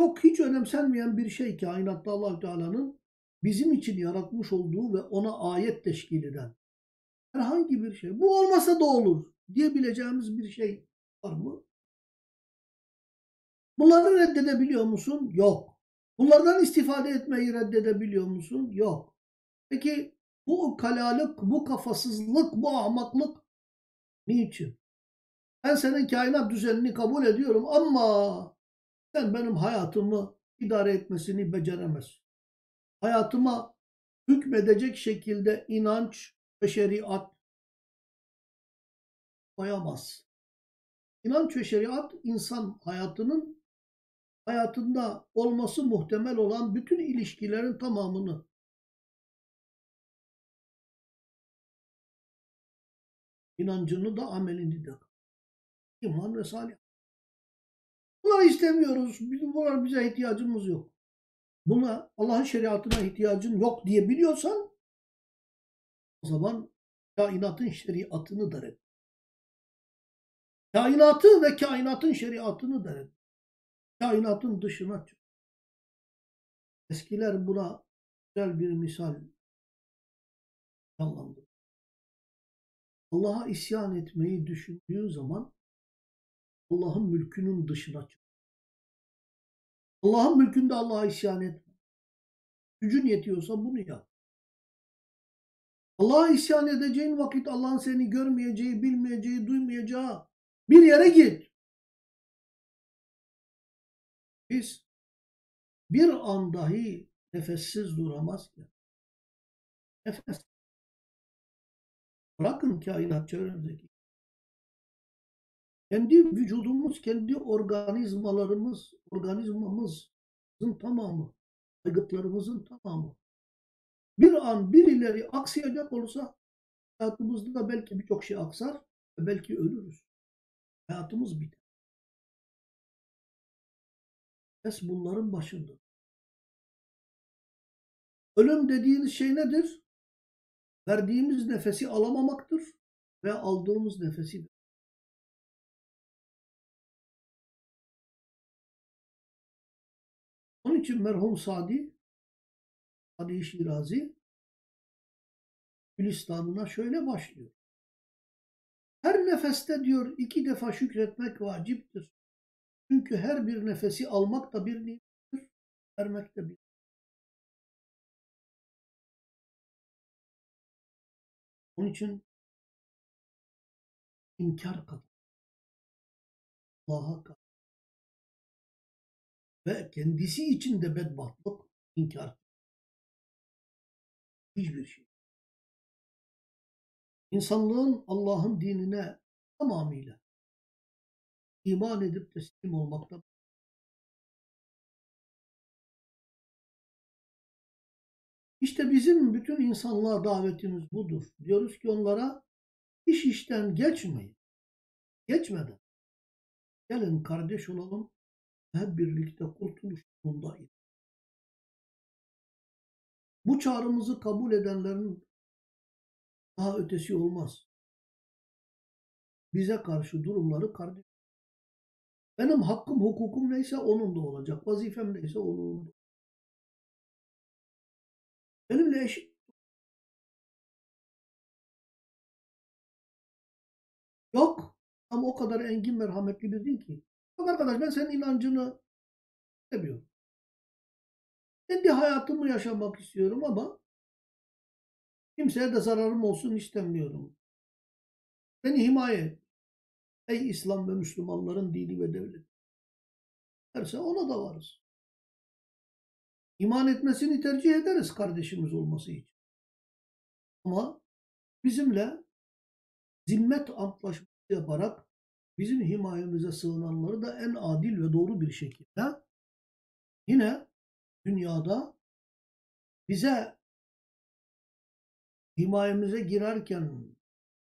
Çok hiç önemsenmeyen bir şey kainatta allah Teala'nın bizim için yaratmış olduğu ve ona ayet teşkil eden herhangi bir şey. Bu olmasa da olur diyebileceğimiz bir şey var mı? Bunları reddedebiliyor musun? Yok. Bunlardan istifade etmeyi reddedebiliyor musun? Yok. Peki Bu ukalalık, bu kafasızlık, bu ahmaklık niçin? Ben senin kainat düzenini kabul ediyorum ama sen benim hayatımı idare etmesini beceremezsin. Hayatıma hükmedecek şekilde inanç ve şeriat koyamaz. İnanç ve şeriat insan hayatının hayatında olması muhtemel olan bütün ilişkilerin tamamını inancını da amelini de iman ve salih. Bunları istemiyoruz. Bizim bunlar bize ihtiyacımız yok. Buna Allah'ın şeriatına ihtiyacın yok diye biliyorsan o zaman kainatın şeriatını da red. Kainatı ve kainatın şeriatını da red. Kainatın dışına çık. Eskiler buna güzel bir misal canlandı. Allah'a isyan etmeyi düşündüğün zaman Allah'ın mülkünün dışına çık. Allah'ın mülkünde Allah'a isyan etme. Gücün yetiyorsa bunu yap. Allah'a isyan edeceğin vakit Allah'ın seni görmeyeceği, bilmeyeceği, duymayacağı bir yere git. Biz bir an dahi nefessiz duramazken nefes bırakın kainat çevremizdeki kendi vücudumuz, kendi organizmalarımız, organizmamızın tamamı, aygıtlarımızın tamamı bir an birileri aksayacak olursa hayatımızda belki birçok şey aksar ve belki ölürüz. Hayatımız biter. Es bunların başında. Ölüm dediğiniz şey nedir? Verdiğimiz nefesi alamamaktır ve aldığımız nefesi Onun için merhum Sadi, Sadi Şirazi, Gülistan'ına şöyle başlıyor. Her nefeste diyor iki defa şükretmek vaciptir. Çünkü her bir nefesi almak da bir nimettir, vermek de bir. Onun için inkar kadar. Allah'a kadar. Ve kendisi için de bedbahtlık, inkar. Hiçbir şey. İnsanlığın Allah'ın dinine tamamıyla iman edip teslim olmakta. İşte bizim bütün insanlığa davetimiz budur. Diyoruz ki onlara iş işten geçmeyin. Geçmeden gelin kardeş olalım hep birlikte kurtuluş yolundayız. Bu çağrımızı kabul edenlerin daha ötesi olmaz. Bize karşı durumları kardeş. Benim hakkım, hukukum neyse onun da olacak. Vazifem neyse onun da. Benimle eşit. Yok. Ama o kadar engin merhametli bir değil ki. Bak arkadaş ben senin inancını seviyorum. Kendi hayatımı yaşamak istiyorum ama kimseye de zararım olsun istemiyorum. Beni himaye. Ey İslam ve Müslümanların dini ve devleti. Derse ona da varız. İman etmesini tercih ederiz kardeşimiz olması için. Ama bizimle zimmet antlaşması yaparak bizim himayemize sığınanları da en adil ve doğru bir şekilde yine dünyada bize himayemize girerken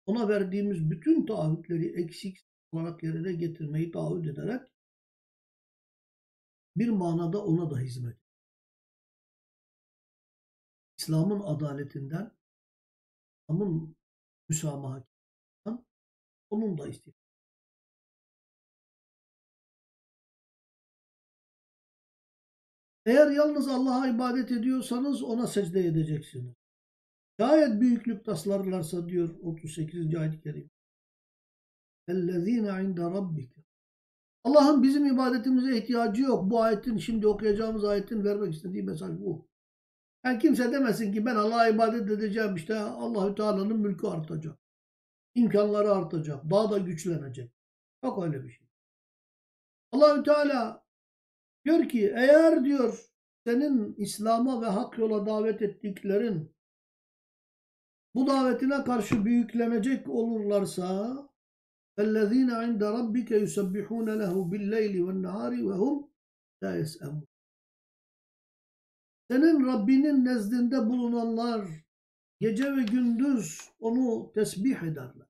ona verdiğimiz bütün taahhütleri eksik olarak yerine getirmeyi taahhüt ederek bir manada ona da hizmet. İslam'ın adaletinden, İslam'ın müsamahatinden onun da istiyor. Eğer yalnız Allah'a ibadet ediyorsanız ona secde edeceksiniz. Şayet büyüklük taslarlarsa diyor 38. ayet-i kerim. اَلَّذ۪ينَ عِنْدَ رَبِّكَ Allah'ın bizim ibadetimize ihtiyacı yok. Bu ayetin şimdi okuyacağımız ayetin vermek istediği mesaj bu. Yani kimse demesin ki ben Allah'a ibadet edeceğim işte Allahü Teala'nın mülkü artacak. İmkanları artacak. Daha da güçlenecek. Yok öyle bir şey. Allahü Teala diyor ki eğer diyor senin İslam'a ve hak yola davet ettiklerin bu davetine karşı büyüklenecek olurlarsa اَلَّذ۪ينَ عِنْدَ رَبِّكَ يُسَبِّحُونَ لَهُ بِاللَّيْلِ وَالنَّهَارِ وَهُمْ لَا يَسْأَمُونَ senin Rabbinin nezdinde bulunanlar gece ve gündüz onu tesbih ederler.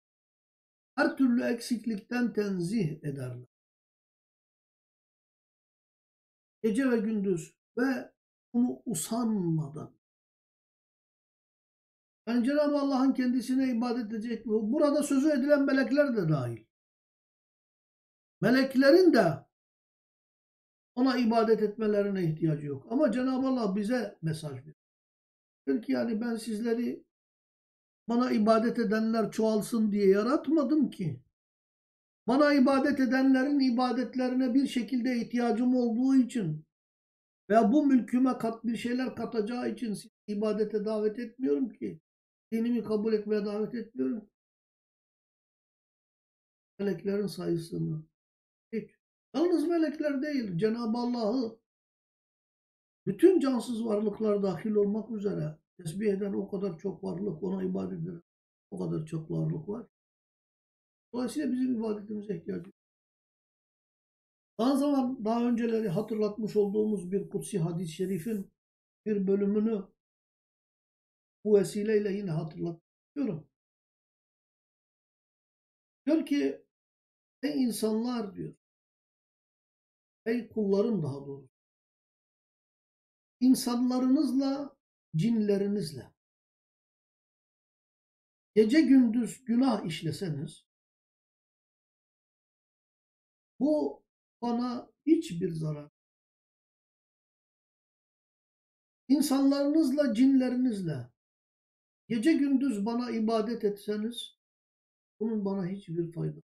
Her türlü eksiklikten tenzih ederler. Gece ve gündüz ve bunu usanmadan. Yani Cenab-ı Allah'ın kendisine ibadet edecek. Burada sözü edilen melekler de dahil. Meleklerin de ona ibadet etmelerine ihtiyacı yok. Ama Cenab-ı Allah bize mesaj veriyor. Diyor ki yani ben sizleri bana ibadet edenler çoğalsın diye yaratmadım ki. Bana ibadet edenlerin ibadetlerine bir şekilde ihtiyacım olduğu için veya bu mülküme kat bir şeyler katacağı için ibadete davet etmiyorum ki. Dinimi kabul etmeye davet etmiyorum. Meleklerin sayısını. Hiç. Yalnız melekler değil. Cenab-ı Allah'ı bütün cansız varlıklar dahil olmak üzere tesbih eden o kadar çok varlık, ona ibadet eden o kadar çok varlık var. Dolayısıyla bizim ibadetimize ihtiyacımız. Daha zaman daha önceleri hatırlatmış olduğumuz bir kutsi hadis-i şerifin bir bölümünü bu vesileyle yine hatırlatıyorum. Diyor ki ey insanlar diyor ey kullarım daha doğrusu. İnsanlarınızla cinlerinizle. Gece gündüz günah işleseniz bu bana hiçbir zarar insanlarınızla cinlerinizle Gece gündüz bana ibadet etseniz bunun bana hiçbir faydası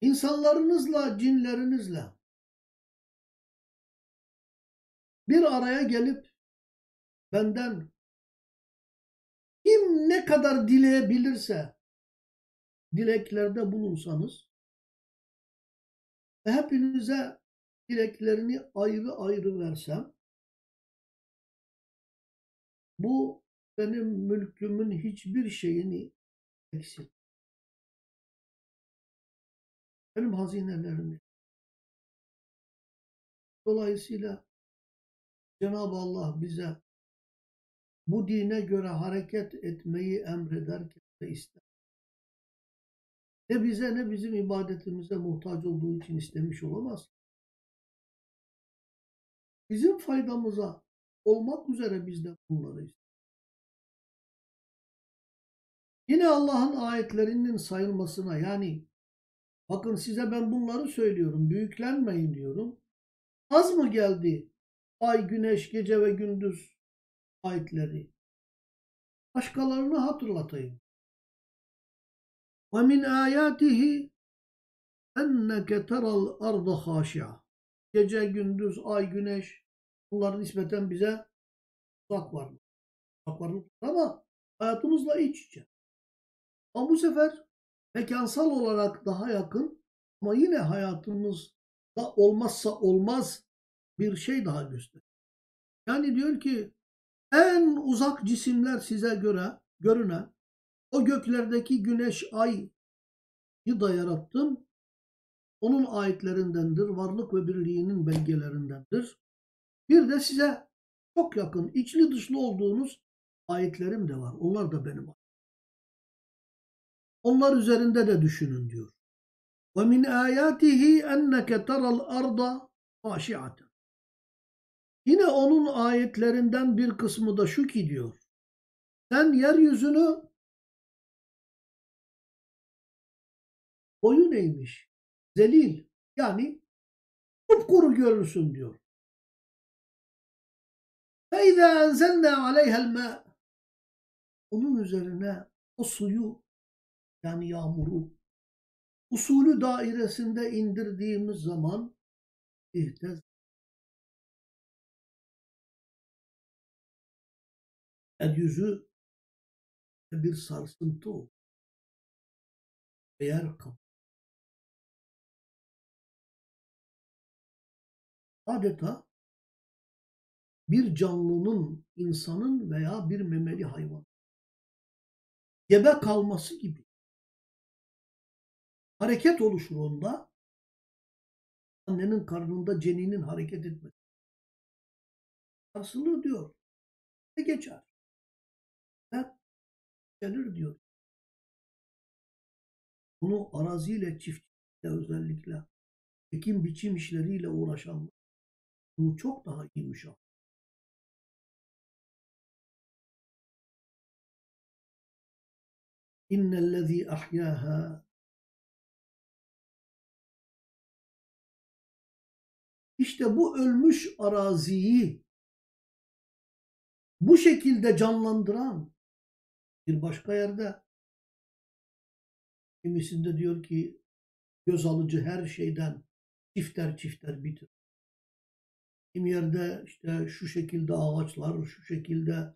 İnsanlarınızla, cinlerinizle bir araya gelip benden kim ne kadar dileyebilirse dileklerde bulunsanız ve hepinize dileklerini ayrı ayrı versem bu benim mülkümün hiçbir şeyini eksik. Benim hazinelerimi. Dolayısıyla Cenab-ı Allah bize bu dine göre hareket etmeyi emrederken de ister. Ne bize ne bizim ibadetimize muhtaç olduğu için istemiş olamaz. Bizim faydamıza olmak üzere biz de bunları Yine Allah'ın ayetlerinin sayılmasına yani bakın size ben bunları söylüyorum büyüklenmeyin diyorum. Az mı geldi ay, güneş, gece ve gündüz ayetleri? Başkalarını hatırlatayım. وَمِنْ آيَاتِهِ اَنَّكَ تَرَى الْأَرْضَ خَاشِعَةً Gece, gündüz, ay, güneş Bunlar nispeten bize uzak varlık. Uzak varlık ama hayatımızla iç içe. Ama bu sefer mekansal olarak daha yakın ama yine hayatımızda olmazsa olmaz bir şey daha gösteriyor. Yani diyor ki en uzak cisimler size göre görünen o göklerdeki güneş, ayı da yarattım. Onun ayetlerindendir, varlık ve birliğinin belgelerindendir. Bir de size çok yakın, içli dışlı olduğunuz ayetlerim de var. Onlar da benim. Onlar üzerinde de düşünün diyor. Ve min ayatihi enneke teral arda haşi'aten. Yine onun ayetlerinden bir kısmı da şu ki diyor. Sen yeryüzünü boyu neymiş? Zelil yani kupkuru görürsün diyor. فَاِذَا اَنْزَلْنَا عَلَيْهَا الْمَاءِ Onun üzerine o suyu yani yağmuru usulü dairesinde indirdiğimiz zaman ihtez yeryüzü bir sarsıntı olur. Kap adeta bir canlının, insanın veya bir memeli hayvan gebe kalması gibi hareket oluşur onda. Annenin karnında ceninin hareket etmesi. Sarsılır diyor. Ve geçer. Ve gelir diyor. Bunu araziyle, çiftçilikle özellikle ekim biçim işleriyle uğraşanlar bunu çok daha iyi müşahede. İnnellezî ahyâhâ İşte bu ölmüş araziyi bu şekilde canlandıran bir başka yerde kimisinde diyor ki göz alıcı her şeyden çifter çifter bitir. Kimi yerde işte şu şekilde ağaçlar, şu şekilde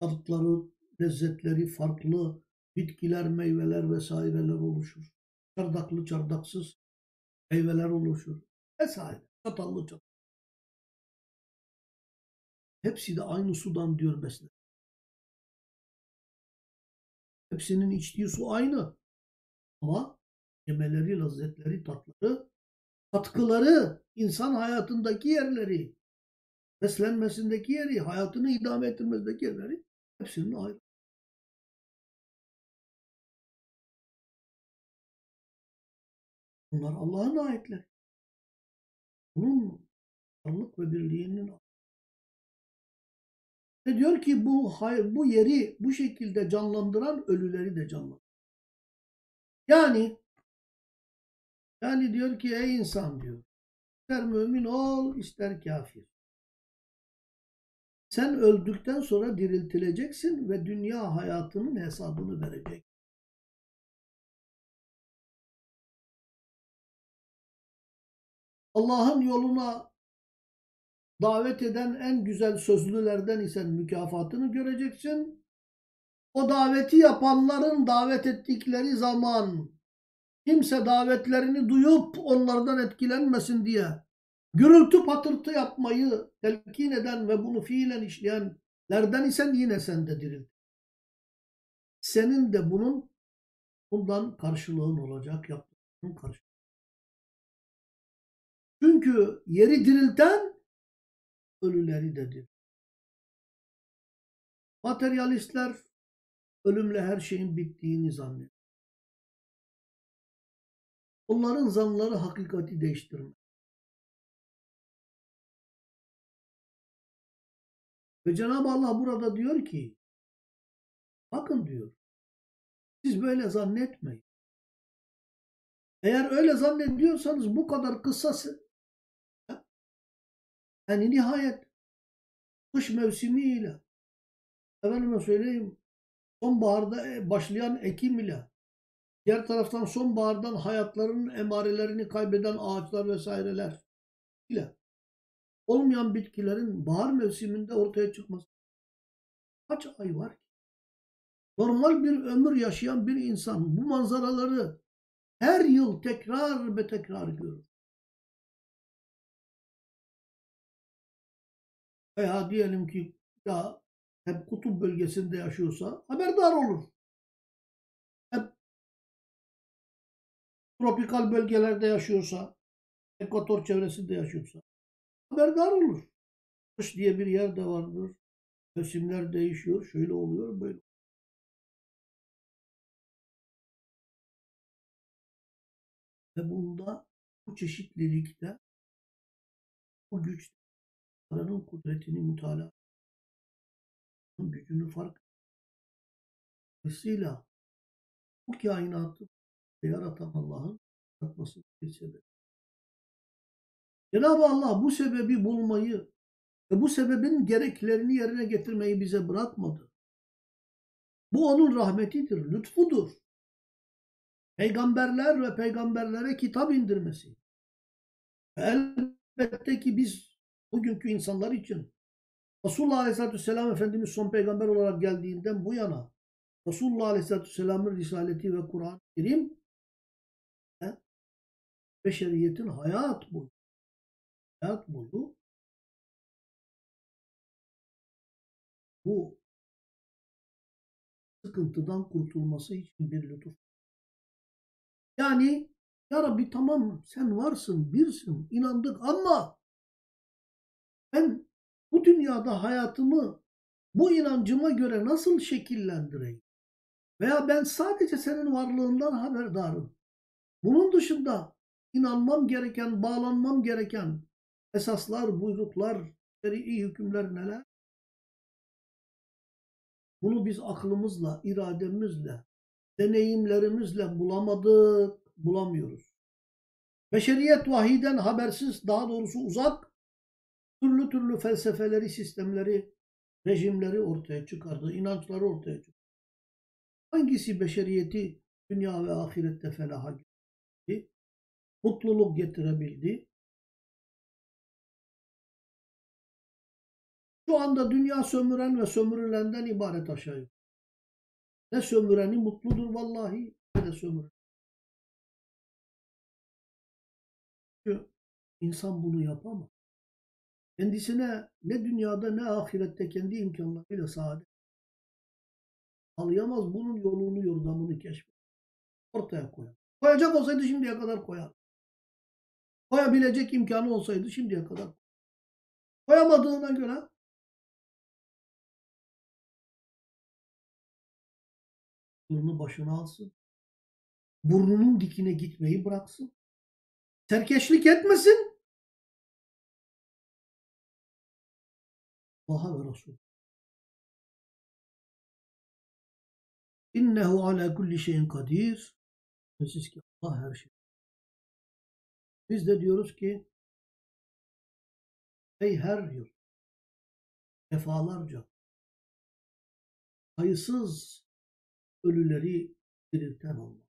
tatları, lezzetleri farklı bitkiler, meyveler vesaireler oluşur. Çardaklı, çardaksız meyveler oluşur. Vesaire. Çatallı. Hepsi de aynı sudan diyor besler. Hepsinin içtiği su aynı. Ama yemeleri, lezzetleri, tatları, katkıları, insan hayatındaki yerleri, beslenmesindeki yeri, hayatını idame ettirmesindeki yerleri hepsinin ayrı. Bunlar Allah'ın ayetleri. Bunun varlık ve birliğinin ve diyor ki bu bu yeri bu şekilde canlandıran ölüleri de canlandır. Yani yani diyor ki ey insan diyor. İster mümin ol ister kafir. Sen öldükten sonra diriltileceksin ve dünya hayatının hesabını verecek. Allah'ın yoluna davet eden en güzel sözlülerden isen mükafatını göreceksin. O daveti yapanların davet ettikleri zaman kimse davetlerini duyup onlardan etkilenmesin diye gürültü patırtı yapmayı telkin eden ve bunu fiilen işleyenlerden isen yine sendedir. Senin de bunun bundan karşılığın olacak yaptığın karşılığı. Çünkü yeri dirilten ölüleri dedir. Materyalistler ölümle her şeyin bittiğini zannediyor. Onların zanları hakikati değiştirmez. Ve Cenab-ı Allah burada diyor ki bakın diyor siz böyle zannetmeyin. Eğer öyle zannediyorsanız bu kadar kısa yani nihayet kış mevsimiyle efendime söyleyeyim sonbaharda e, başlayan ekim ile diğer taraftan sonbahardan hayatlarının emarelerini kaybeden ağaçlar vesaireler ile olmayan bitkilerin bahar mevsiminde ortaya çıkması kaç ay var ki? Normal bir ömür yaşayan bir insan bu manzaraları her yıl tekrar ve tekrar görür. Veya diyelim ki ya hep kutup bölgesinde yaşıyorsa haberdar olur. Hep tropikal bölgelerde yaşıyorsa, ekvator çevresinde yaşıyorsa haberdar olur. Kış diye bir yer de vardır. Mevsimler değişiyor. Şöyle oluyor, böyle. Ve bunda bu çeşitlilikte bu güç Tanrı'nın kudretini mütalaa gücünü fark Dolayısıyla bu kainatı yaratan Allah'ın yaratması bir sebep. Cenab-ı Allah bu sebebi bulmayı ve bu sebebin gereklerini yerine getirmeyi bize bırakmadı. Bu onun rahmetidir, lütfudur. Peygamberler ve peygamberlere kitap indirmesi. Elbette ki biz bugünkü insanlar için Resulullah Aleyhisselatü Vesselam Efendimiz son peygamber olarak geldiğinden bu yana Resulullah Aleyhisselatü Vesselam'ın Risaleti ve Kur'an-ı Kerim beşeriyetin hayat boyu hayat boyu bu sıkıntıdan kurtulması için bir lütuf. Yani ya Rabbi tamam sen varsın, birsin, inandık ama ben bu dünyada hayatımı bu inancıma göre nasıl şekillendireyim? Veya ben sadece senin varlığından haberdarım. Bunun dışında inanmam gereken, bağlanmam gereken esaslar, buyruklar, iyi hükümler neler? Bunu biz aklımızla, irademizle, deneyimlerimizle bulamadık, bulamıyoruz. Beşeriyet vahiden habersiz, daha doğrusu uzak, türlü türlü felsefeleri, sistemleri, rejimleri ortaya çıkardı, inançları ortaya çıkardı. Hangisi beşeriyeti dünya ve ahirette felaha getirdi? Mutluluk getirebildi. Şu anda dünya sömüren ve sömürülenden ibaret aşağı yukarı. Ne sömüreni mutludur vallahi ne de sömüren. Çünkü insan bunu yapamaz. Kendisine ne dünyada ne ahirette kendi imkanlarıyla saadet sağlayamaz. Bunun yolunu, yordamını keşfeder. Ortaya koyar. Koyacak olsaydı şimdiye kadar koyar. Koyabilecek imkanı olsaydı şimdiye kadar koyamadığına göre aklını başına alsın. Burnunun dikine gitmeyi bıraksın. Serkeşlik etmesin. Ve Resul. İnnehu ala kulli şeyin kadir. Siz ki Allah her şey. Biz de diyoruz ki ey her yıl defalarca sayısız ölüleri dirilten Allah.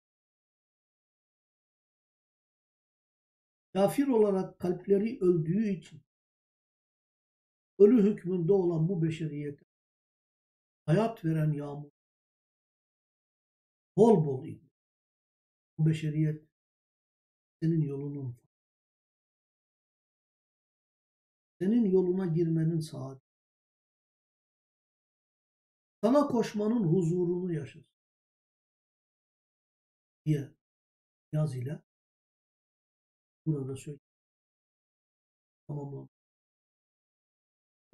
Kafir olarak kalpleri öldüğü için ölü hükmünde olan bu beşeriyete hayat veren yağmur bol bol in. Bu beşeriyet senin yolunun senin yoluna girmenin saati. Sana koşmanın huzurunu yaşasın. Diye yaz ile burada söyle. Tamamlandı.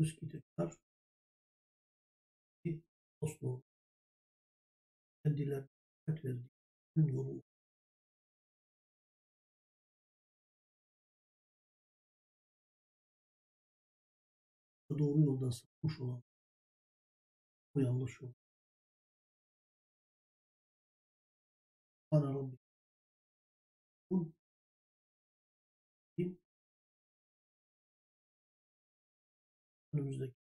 60 gidiyorlar. Oslo kendilerine verdiği yolu doğru yoldan sapmış olan bu yanlış yol. Tanrı'nın kim önümüzdeki